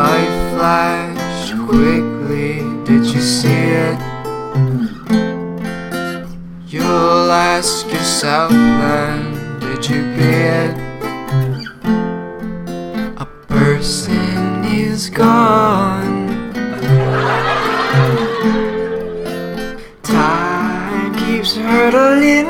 Life flashed quickly, did you see it? You'll ask yourself then, did you be it? A person is gone. Time keeps hurtling